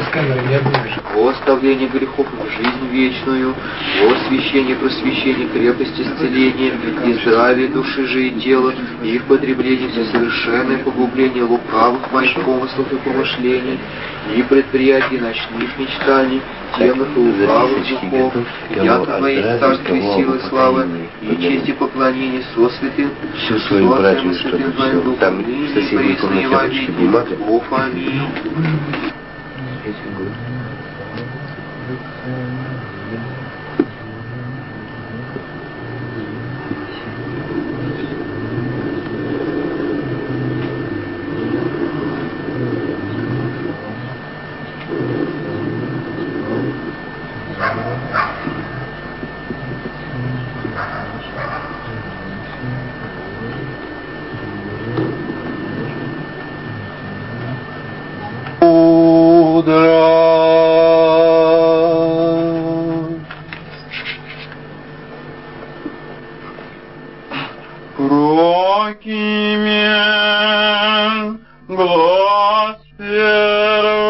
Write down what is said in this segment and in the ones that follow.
сказали, я думаю. Во оставление грехов в жизнь вечную, во освящение, просвещение, крепость, исцеление и здравие души же и тела, и их потребление все совершенное погубление лукавых моих помыслов и помышлений, и предприятий ночных мечтаний, темных и лукавых духов, яд твоей царской силы славы и чести поклонения со святым, всю свою братью, все. Там комнате ручки, бумага. Аминь. is good. Прокимен глаз первый.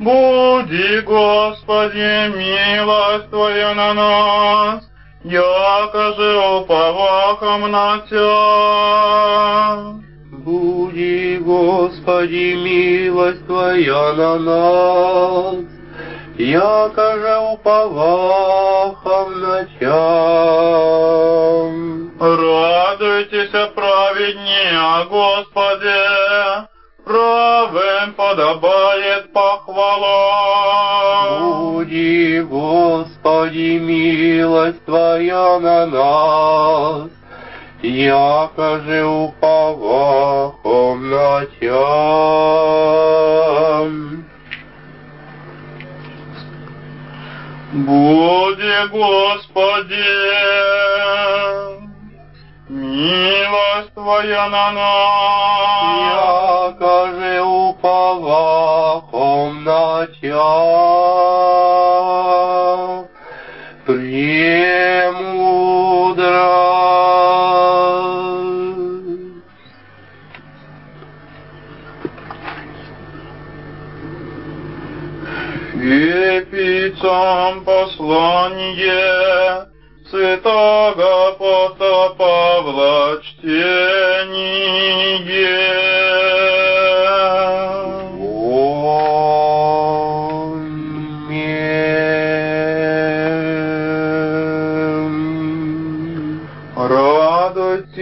Буди, Господи, милость Твою на нас, якоже уповахом на Тя. Буди, Господи, милость Твоя на нас, яко же уповахом Тя. Радуйтесь, праведнее, Господи, правым подобает похвала. Буди, Господи, милость Твоя на нас, яко же уповахом на Тя. Буди, Господи, милость Твоя на нас. яко же уповахом послание святого апостола Павла чтение. Аминь. Радуйтесь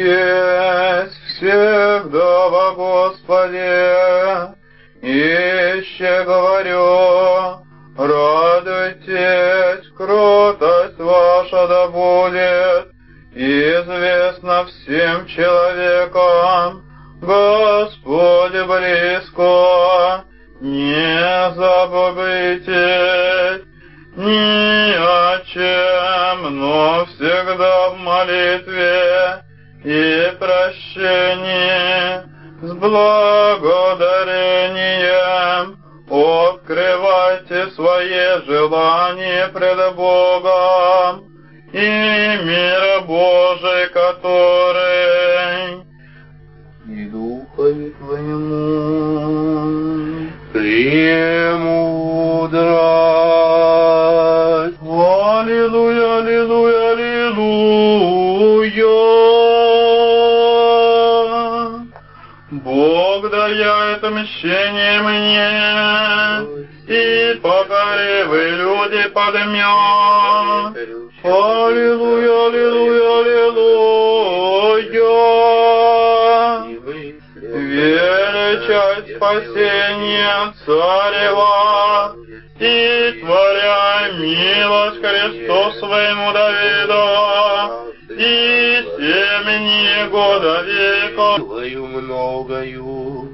всегда во Господе, еще говорю, известна всем человекам, Господь близко, не забывайте ни о чем, но всегда в молитве и прощении с благодарением. Открывайте свои желания пред Богом и мир Божий, который и Духове Твоему Премудрость. Аллилуйя, аллилуйя, аллилуйя. Бог дает мщение мне, и покори вы люди подмет. Аллилуйя, аллилуйя, аллилуйя. Величать спасение царева, и творяй милость Христу своему Давиду, и семени года века. Твою многою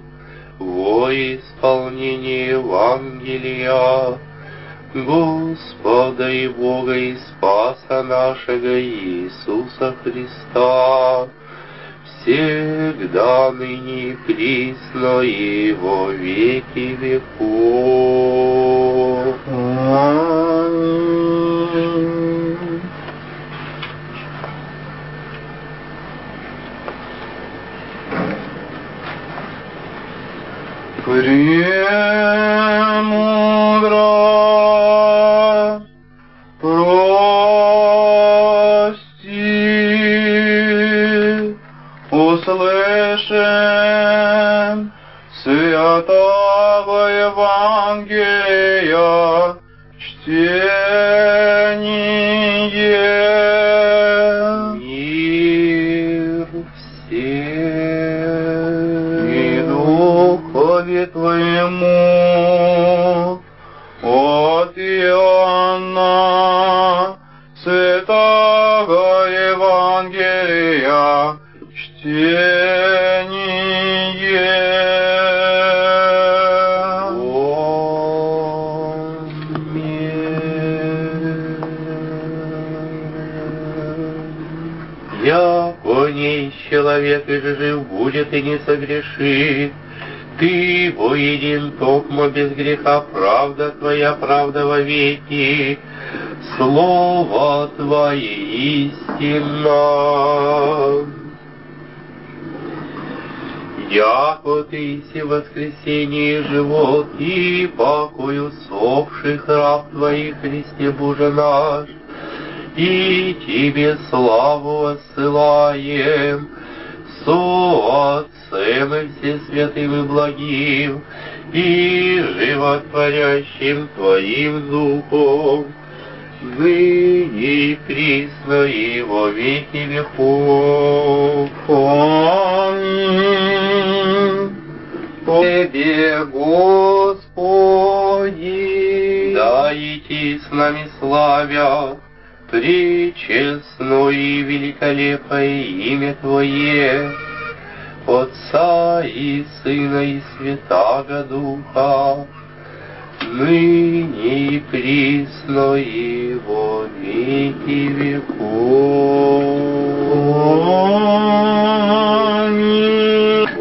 во исполнении Евангелия Господа и Бога и Спаса нашего Иисуса Христа, всегда ныне и присно и во веки веков. Аминь. Чтение. Аминь. Яко ней человек и жив будет и не согрешит, ты воедин токмо без греха, правда твоя, правда во веки, слово твое истина. Яко ты си воскресение живот, и покою сохших раб твоих, Христе Боже наш, и Тебе славу отсылаем, со Отцем и Всесвятым и благим, и животворящим Твоим Духом, ныне и присно и во веки веков. Аминь. Тебе, Господи, Да идти с нами славя, Пречестно и великолепное имя Твое, Отца и Сына и Святаго Духа, ныне и присно и во веки веков. Аминь.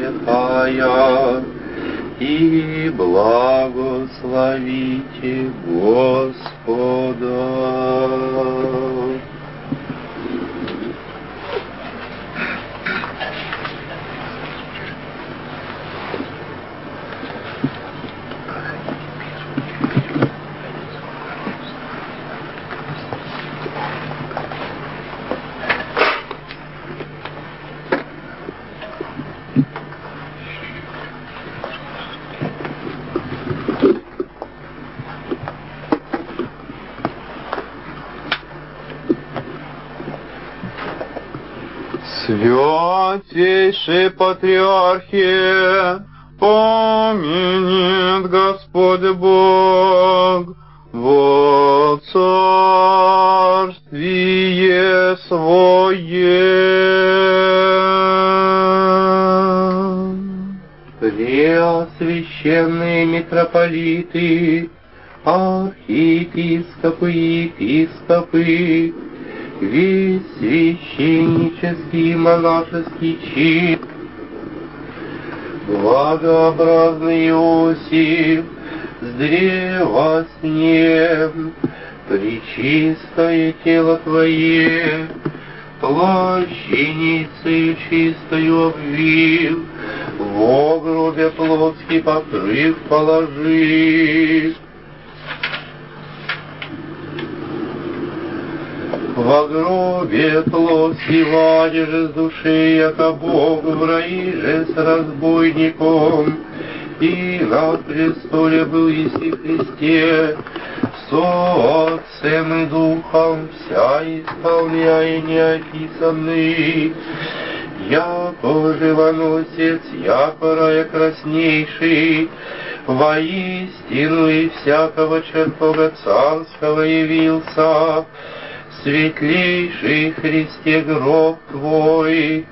Святая и благословите Господа. Святейший Патриархе, помянет Господь Бог во царствие Свое. Преосвященные митрополиты, архиепископы и епископы, весь священнический монашеский чин, благообразный Иосиф, с древа с нем, причистое тело Твое, плащаницею чистою обвил, в гробе плотский покрыв положив. Во гробе плотский вадишь с души, яко Бог в рай же с разбойником, и на престоле был Иси Христе, со Отцем и Духом вся исполняя неописанный, яко живоносец, яко рая краснейший, воистину и всякого чертога царского явился, светлейший Христе гроб Твой,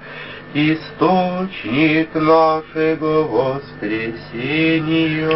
источник нашего воскресения.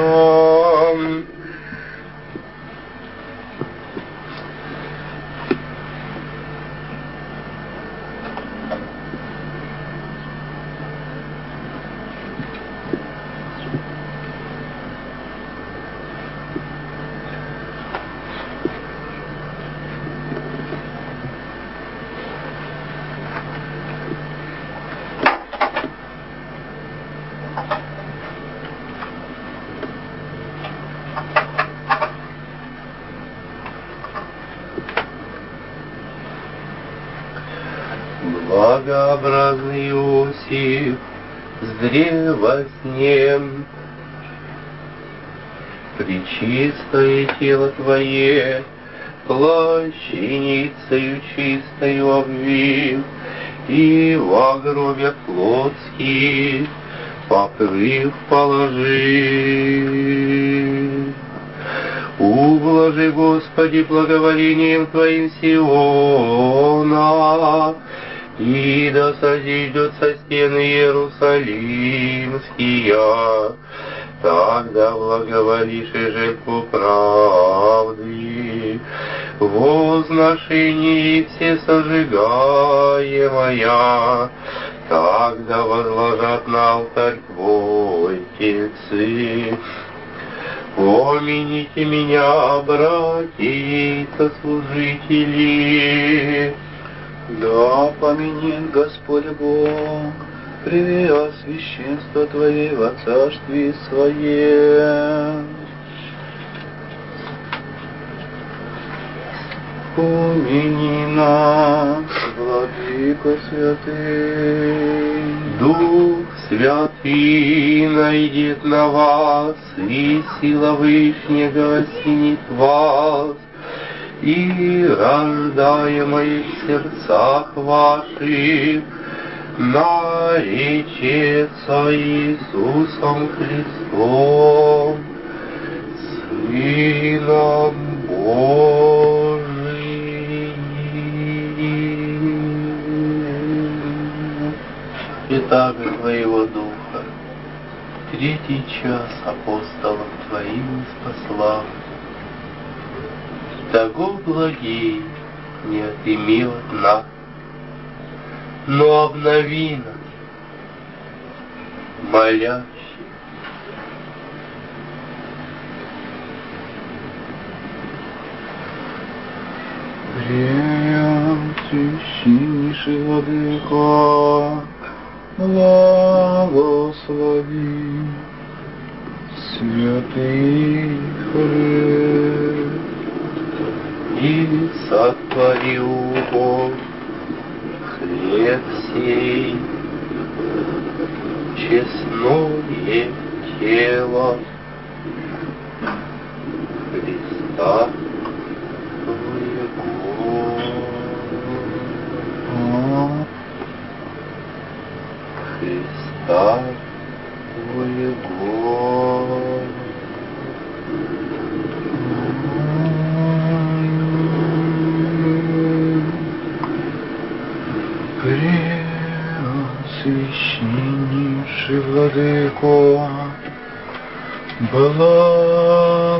Благообразный Иосиф, с древоснем. Пречистое тело Твое, плащаницею чистою обвив, и во гробе плотских покрыв положи. Ублажи, Господи, благоволением Твоим Сиона, и да созиждутся стены Иерусалимские, тогда благоволишь и жертву правды, возношение все сожигаемая, тогда возложат на алтарь Твой тельцы. Помяните меня, братья и сослужители, Да поменит Господь Бог, привея священство Твое во царстве Своем. Помяни нас, Владыко Святый, Дух Святый найдет на вас, и сила Вышнего осенит вас, и рождаемое в сердцах ваших наречется Иисусом Христом, Сыном Божиим. И Твоего Духа, третий час апостолов Твоим спасла. Того благий не отыми от нас, но обнови нас, молящий. Время священнейший Владыка, благослови святый хлеб. И сотворил Бог хлеб сей, честное тело Христа Твоего. Христа Твоего. Владыко,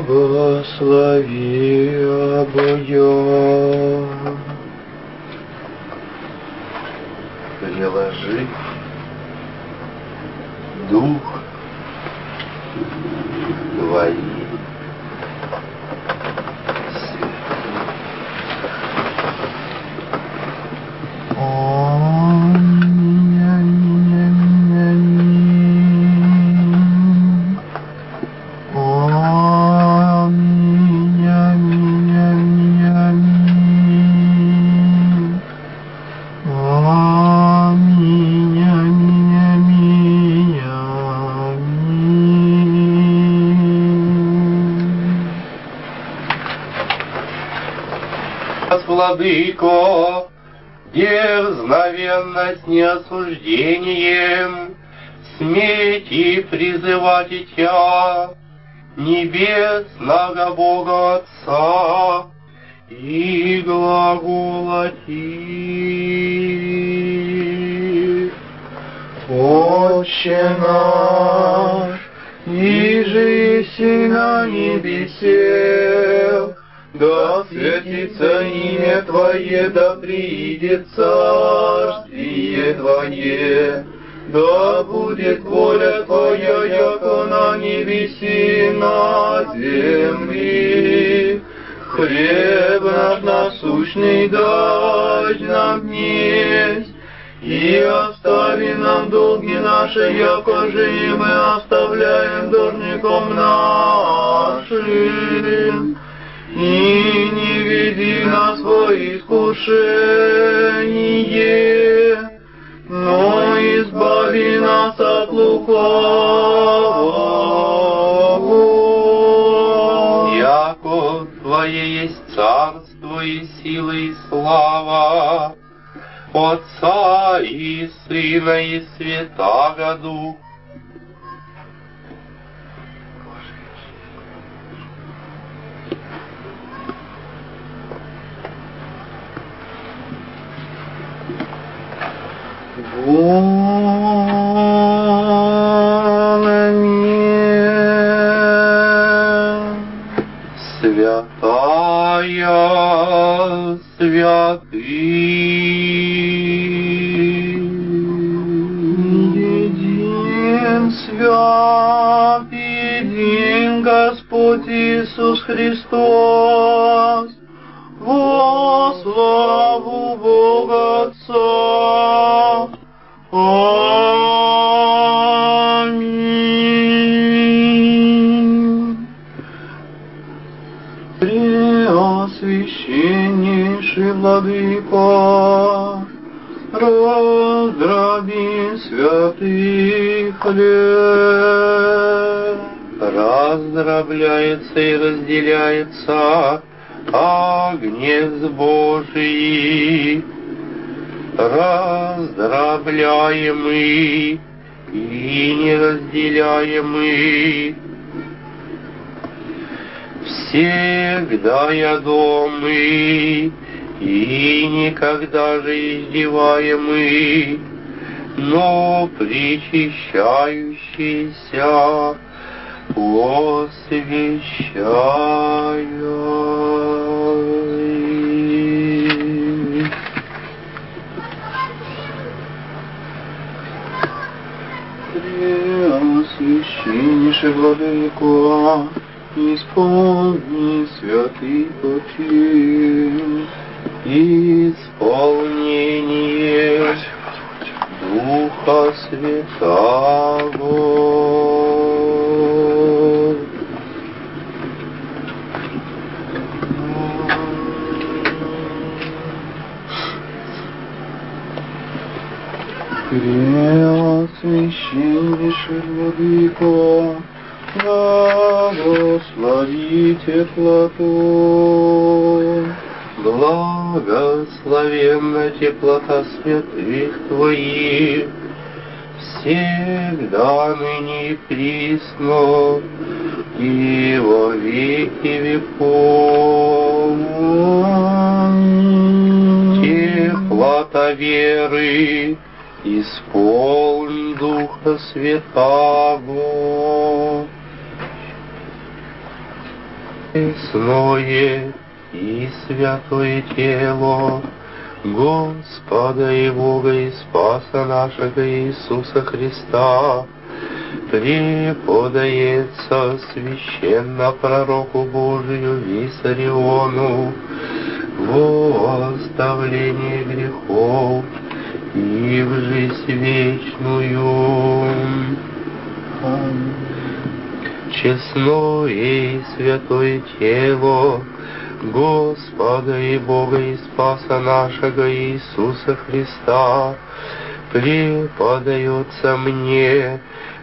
благослови обоя. приложи дух твои владыко, дерзновенность неосуждением, сметь и призывать и Тя, небесного Бога Отца, и глаголати. Отче наш, ниже еси на небесе, да светится имя Твое, да приидет царствие Твое, да будет воля Твоя, яко на небеси на земли. Хлеб наш насущный дай нам днесь, и остави нам долги наши, яко же и мы оставляем должником нашим и не веди нас во искушение, но избави нас от лукавого. Яко Твое есть царство и сила и слава, Отца и Сына и Святаго Духа, Святая святых. Един свят, един Господь Иисус Христос, во славу Бога Отца. Аминь. Преосвященнейший Владыко, раздроби святый хлеб. раздробляется и разделяется огнец Божий, раздробляемый и неразделяемый. Всегда я домый и никогда же издеваемый, но причащающийся освящаю. Преосвященнейший Владыко, исполни святый почин. Исполнение Духа Святаго. Преосвященнейший Владыко, благослови теплоту. Благословенна теплота святых Твоих, всегда ныне и присно, и во веки веков. Теплота веры, исполни Духа Святаго. Честное и святое тело Господа и Бога и Спаса нашего Иисуса Христа преподается священно пророку Божию Виссариону во оставление грехов и в жизнь вечную. Честное и святое тело Господа и Бога и Спаса нашего Иисуса Христа преподается мне,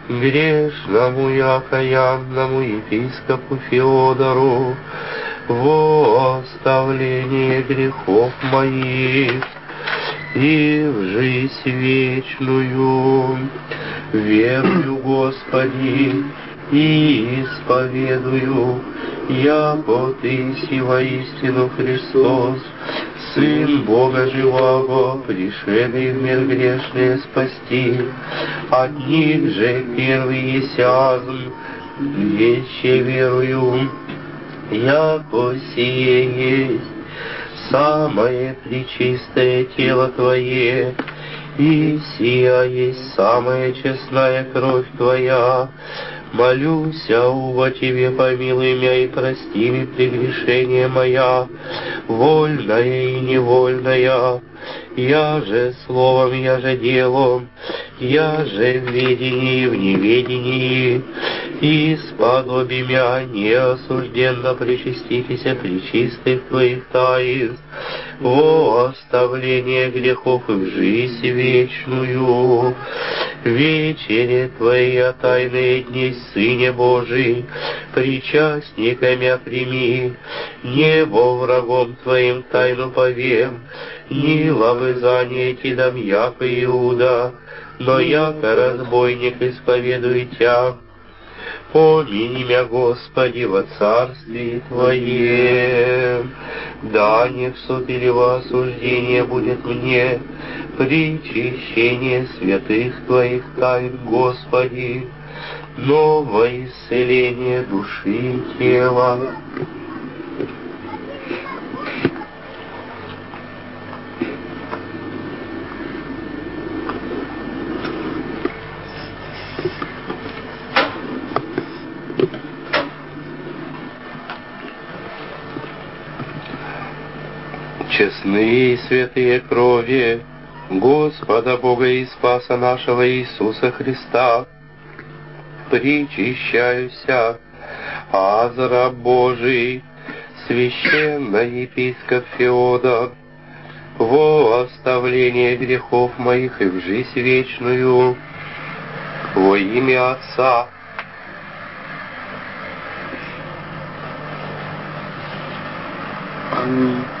грешному и окаянному епископу Феодору, во оставление грехов моих и в жизнь вечную. Верую, Господи, и исповедую, яко Ты си воистину Христос, Сын Бога живого, пришедший в мир грешный спасти. От них же первый есязм, вещи верую, яко сие есть самое пречистое тело Твое, и сия есть самая честная кровь Твоя. Молюсь, Аува, Тебе помилуй меня и прости мне прегрешение моя, вольная и невольная. Я же словом, я же делом, я же в ведении в неведении, и сподоби меня неосужденно причаститеся причистых Твоих таинств, о оставление грехов и в жизнь вечную. Вечере Твоя тайные дни, Сыне Божий, причастниками прими, небо врагом Твоим тайну повем, ни лавызание Ти дам, яко Иуда, но яко разбойник исповедуй Тя. Помяни меня, Господи, во Царстве Твоем, да не в суд или во осуждение будет мне, причащение святых Твоих тайн, Господи, новое исцеление души и тела. Честные святые крови Господа Бога и Спаса нашего Иисуса Христа, причащаюся, Азра Божий, священный епископ Феодор, во оставление грехов моих и в жизнь вечную, во имя Отца. Аминь.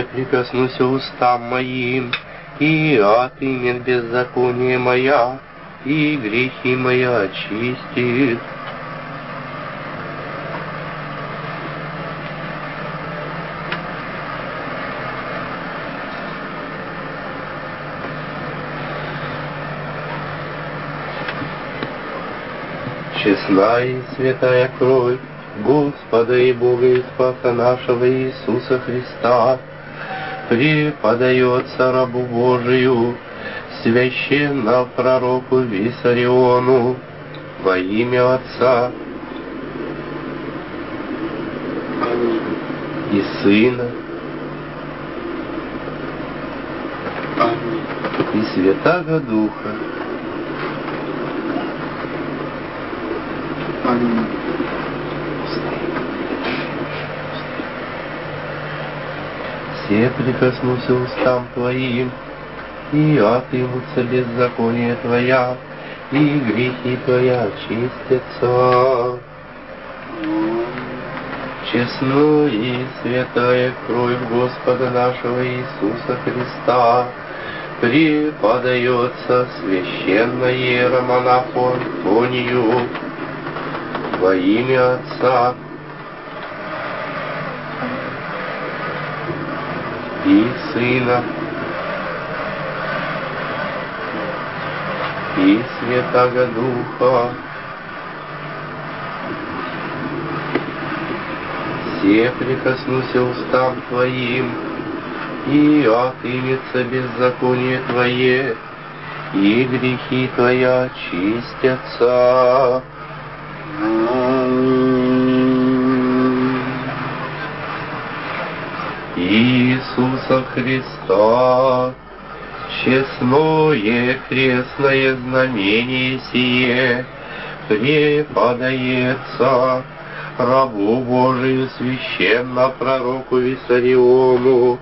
Все прикоснусь устам моим, и отымет беззаконие моя, и грехи моя очистит. Честна и святая кровь Господа и Бога и Спаса нашего Иисуса Христа преподается рабу Божию, священно пророку Виссариону во имя Отца и Сына и Святаго Духа. Аминь. Все прикоснулся устам Твоим, и отымутся беззаконие Твоя, и грехи Твоя очистятся. Честно и святая кровь Господа нашего Иисуса Христа преподается священной Антонию во имя Отца и Сына и Святаго Духа. Все прикоснуся устам Твоим, и отымется беззаконие Твое, и грехи Твои очистятся. Иисуса Христа, честное крестное знамение сие преподается рабу Божию священно пророку Виссариону,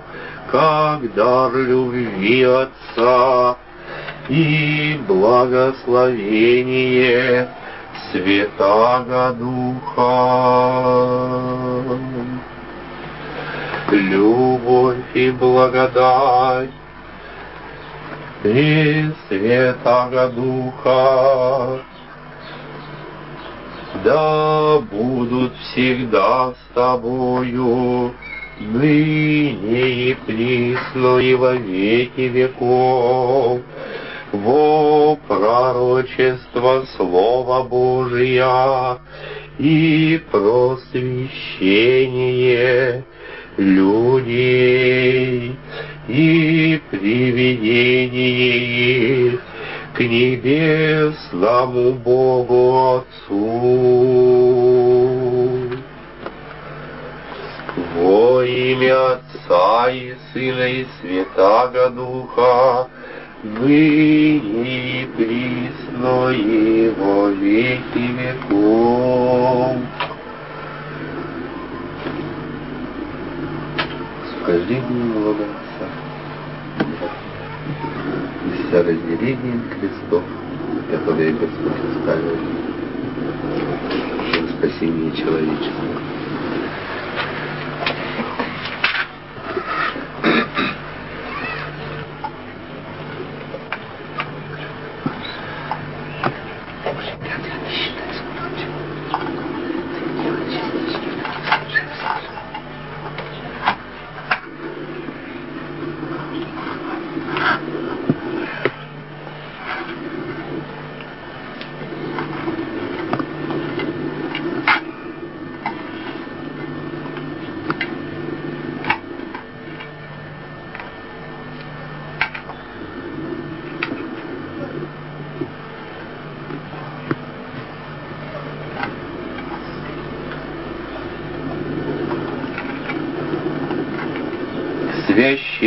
как дар любви Отца и благословение Святаго Духа. Любовь и благодать и Святаго Духа да будут всегда с тобою, ныне и присно и во веки веков. во пророчество Слова Божия и просвещение людей и приведение их к небесному Богу Отцу. Во имя Отца и Сына и Святаго Духа, ныне и присно и во веки веков. Бога Отца и с разделением крестов, которые Господь оставил для спасения человечества.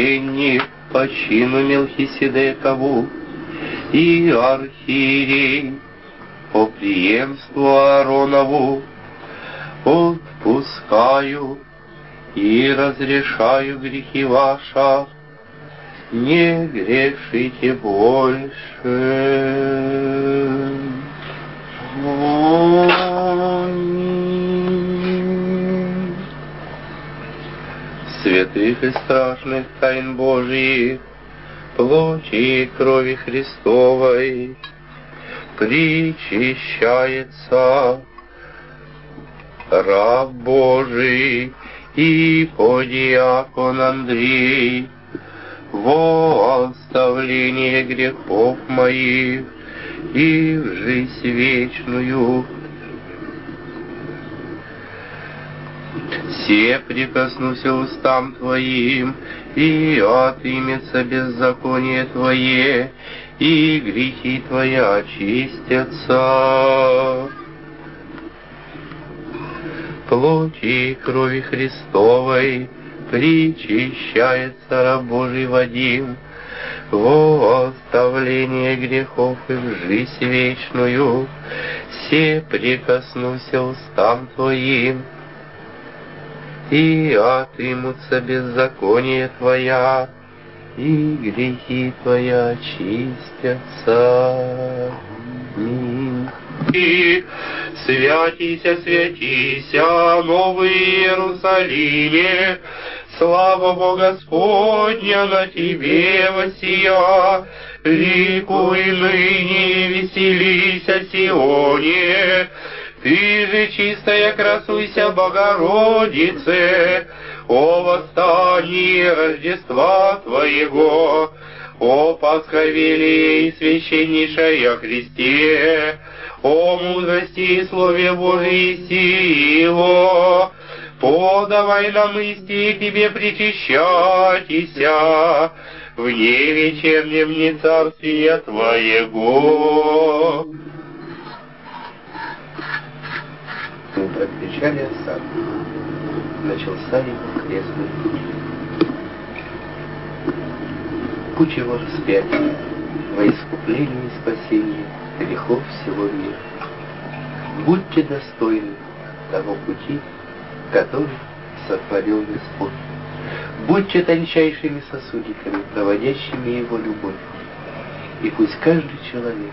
Священник по чину Мелхиседекову и архиерей по преемству Ааронову отпускаю и разрешаю грехи ваши, не грешите больше. Святых и страшных тайн Божьих, плоти и крови Христовой, причащается раб Божий и подиакон Андрей во оставление грехов моих и в жизнь вечную. Все прикоснуся устам Твоим, и отымется беззаконие Твое, и грехи Твои очистятся. Плоти крови Христовой причащается раб Божий Вадим, во оставление грехов и в жизнь вечную, все прикоснуся устам Твоим, и отымутся беззаконие Твоя, и грехи Твоя очистятся. И святися, святися, Новый Иерусалиме, слава Бога Господня на Тебе восия, ликуй ныне, веселися, Сионе, ты же чистая красуйся, Богородице, о восстании Рождества Твоего, о Пасховелие и священнейшая Христе, о мудрости и Слове Божьей сило, подавай нам исти Тебе причащатися, в ней вечернем не царствие Твоего. Мы прокричали отца. Начался его крестный путь. Путь его распятия во искупление и спасение грехов всего мира. Будьте достойны того пути, который сотворил Господь. Будьте тончайшими сосудиками, проводящими его любовь. И пусть каждый человек,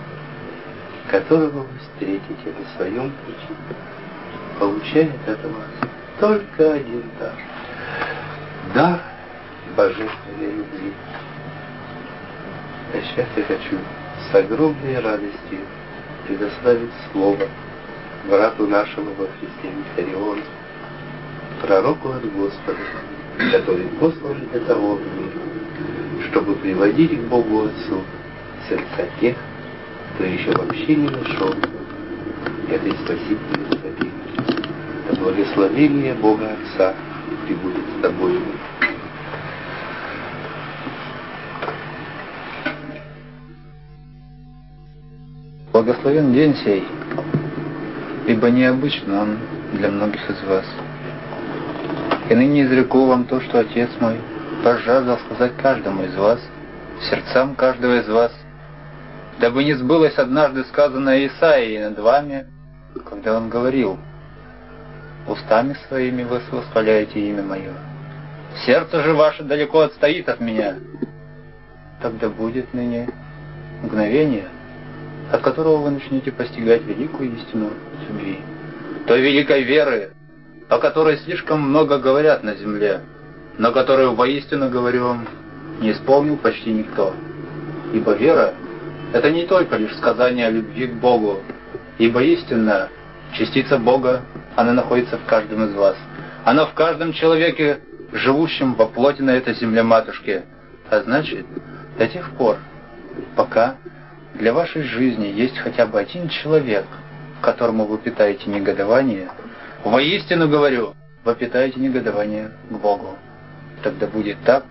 которого вы встретите на своем пути, получает вас только один дар. Дар божественной любви. А сейчас я хочу с огромной радостью предоставить слово брату нашему во Христе Виссариону, пророку от Господа, который послан для того чтобы приводить к Богу Отцу сердца тех, кто еще вообще не нашел этой спасительной благословение Бога Отца прибудет с тобою. Благословен день сей, ибо необычно он для многих из вас. И ныне изреку вам то, что Отец мой пожаждал сказать каждому из вас, сердцам каждого из вас, дабы не сбылось однажды сказанное Исаией над вами, когда он говорил, «Устами своими вы восхваляете имя мое, сердце же ваше далеко отстоит от меня». Тогда будет ныне мгновение, от которого вы начнете постигать великую истину любви, той великой веры, о которой слишком много говорят на земле, но которую воистину, говорю вам, не исполнил почти никто. Ибо вера — это не только лишь сказание о любви к Богу, ибо истинная частица Бога, она находится в каждом из вас. Она в каждом человеке, живущем во плоти на этой земле матушки. А значит, до тех пор, пока для вашей жизни есть хотя бы один человек, которому вы питаете негодование, воистину говорю, вы питаете негодование к Богу. Тогда будет так,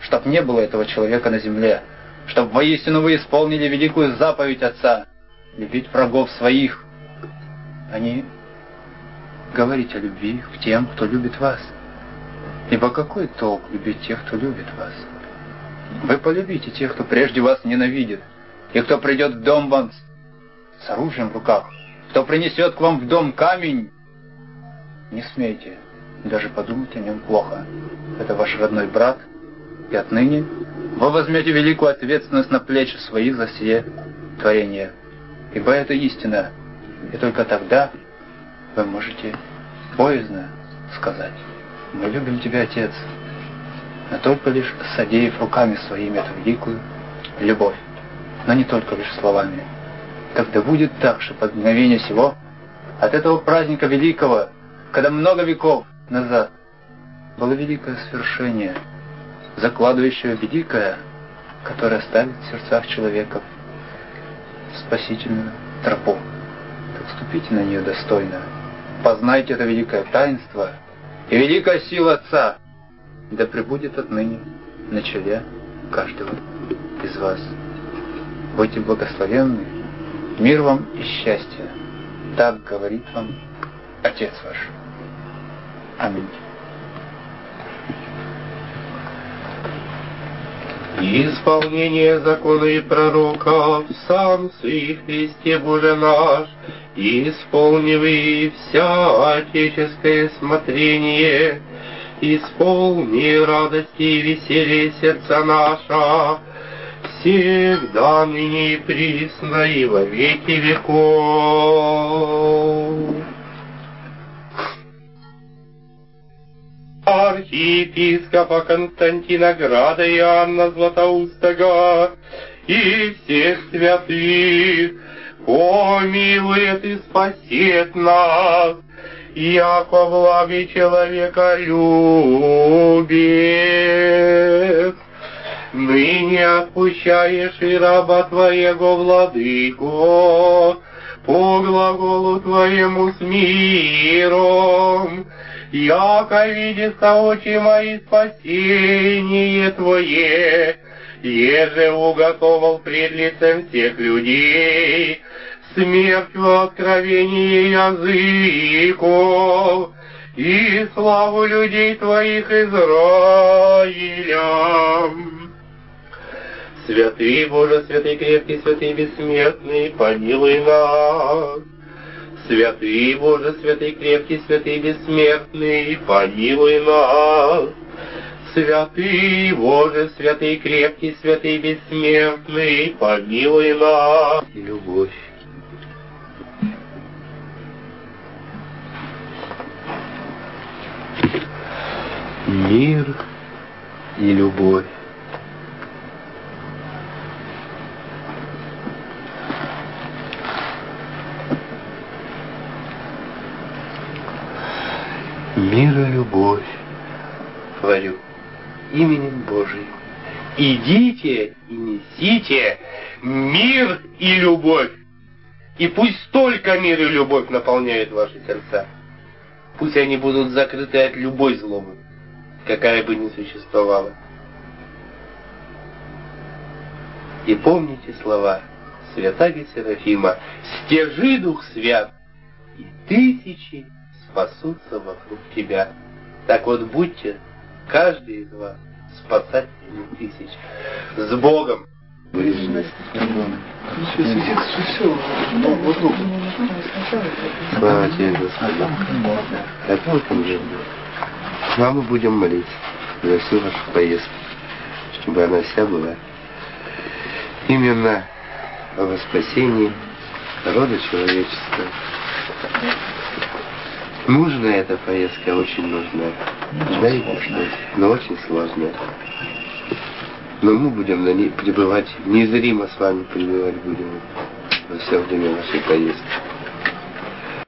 чтоб не было этого человека на земле, чтоб воистину вы исполнили великую заповедь Отца, любить врагов своих, не говорить о любви к тем, кто любит вас. Ибо какой толк любить тех, кто любит вас? Вы полюбите тех, кто прежде вас ненавидит, и кто придет в дом вам с оружием в руках, кто принесет к вам в дом камень, не смейте даже подумать о нем плохо. Это ваш родной брат, и отныне вы возьмете великую ответственность на плечи свои за все творения. Ибо это истина, и только тогда вы можете поездно сказать, мы любим тебя, Отец, но только лишь содеяв руками своими эту великую любовь, но не только лишь словами. Тогда будет так, что под мгновение всего от этого праздника великого, когда много веков назад было великое свершение, закладывающее великое, которое ставит в сердцах человека спасительную тропу. Так вступите на нее достойно. Познайте это великое таинство и великая сила Отца, да пребудет отныне на челе каждого из вас. Будьте благословенны, мир вам и счастье. Так говорит вам Отец ваш. Аминь. Исполнение закона и пророков, сам и Христе Боже наш, исполни вся отеческое смотрение, исполни радости и веселье сердца наша, всегда ныне и присно и во веки веков. архиепископа Константина Града и Анна Златоустого и всех святых, помилует и спасет нас, яко благи человека любит. Ныне отпущаешь и раба Твоего, Владыко, по глаголу Твоему с миром, яко видится очи мои спасение Твое, еже уготовал пред лицем всех людей, смерть в откровении языков, и славу людей Твоих Израиля. Святый Боже, святый крепкий, святый бессмертный, помилуй нас. Святый Боже, святый крепкий, святый бессмертный, помилуй нас. Святый Боже, святый крепкий, святый бессмертный, помилуй нас. Любовь. Мир и любовь. Мир и любовь, говорю, именем Божиим, Идите и несите мир и любовь. И пусть только мир и любовь наполняют ваши сердца. Пусть они будут закрыты от любой злобы, какая бы ни существовала. И помните слова святаги Серафима, «Стяжи, Дух Свят, и тысячи спасутся вокруг тебя». Так вот будьте, каждый из вас, спасателями тысяч. С Богом! Слава тебе, Господи. Вот он же. Ну, а мы будем молиться за всю вашу поездку, чтобы она вся была именно во спасении рода человечества. Нужная эта поездка, очень нужная. Знаете что? Но очень сложная. Но мы будем на ней пребывать, незримо с вами пребывать будем во все время вашей поездки.